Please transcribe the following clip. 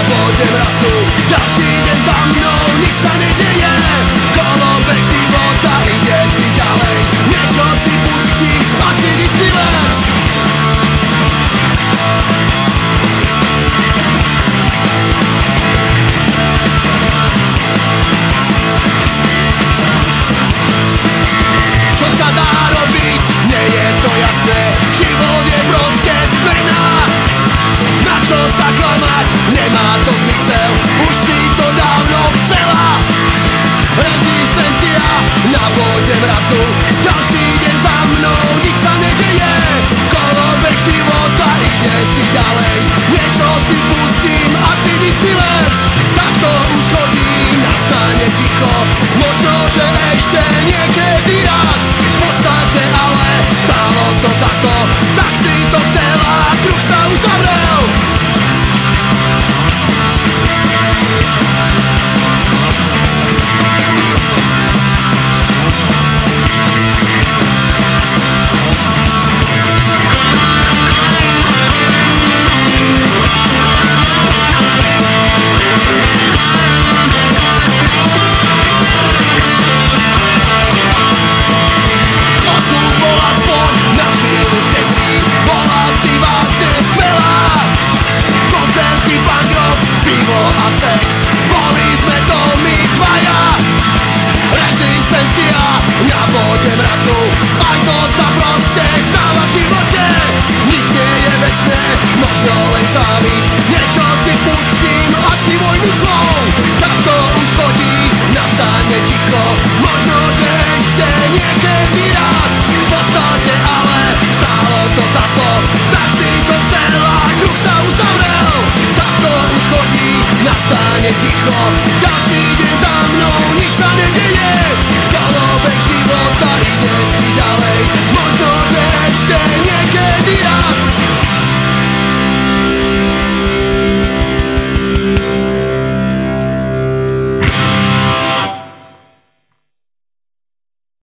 Na bode Nemá to zmysel, už si to dávno chcela. Rezistencia na vode mrazu Ďalší deň za mnou cicho, další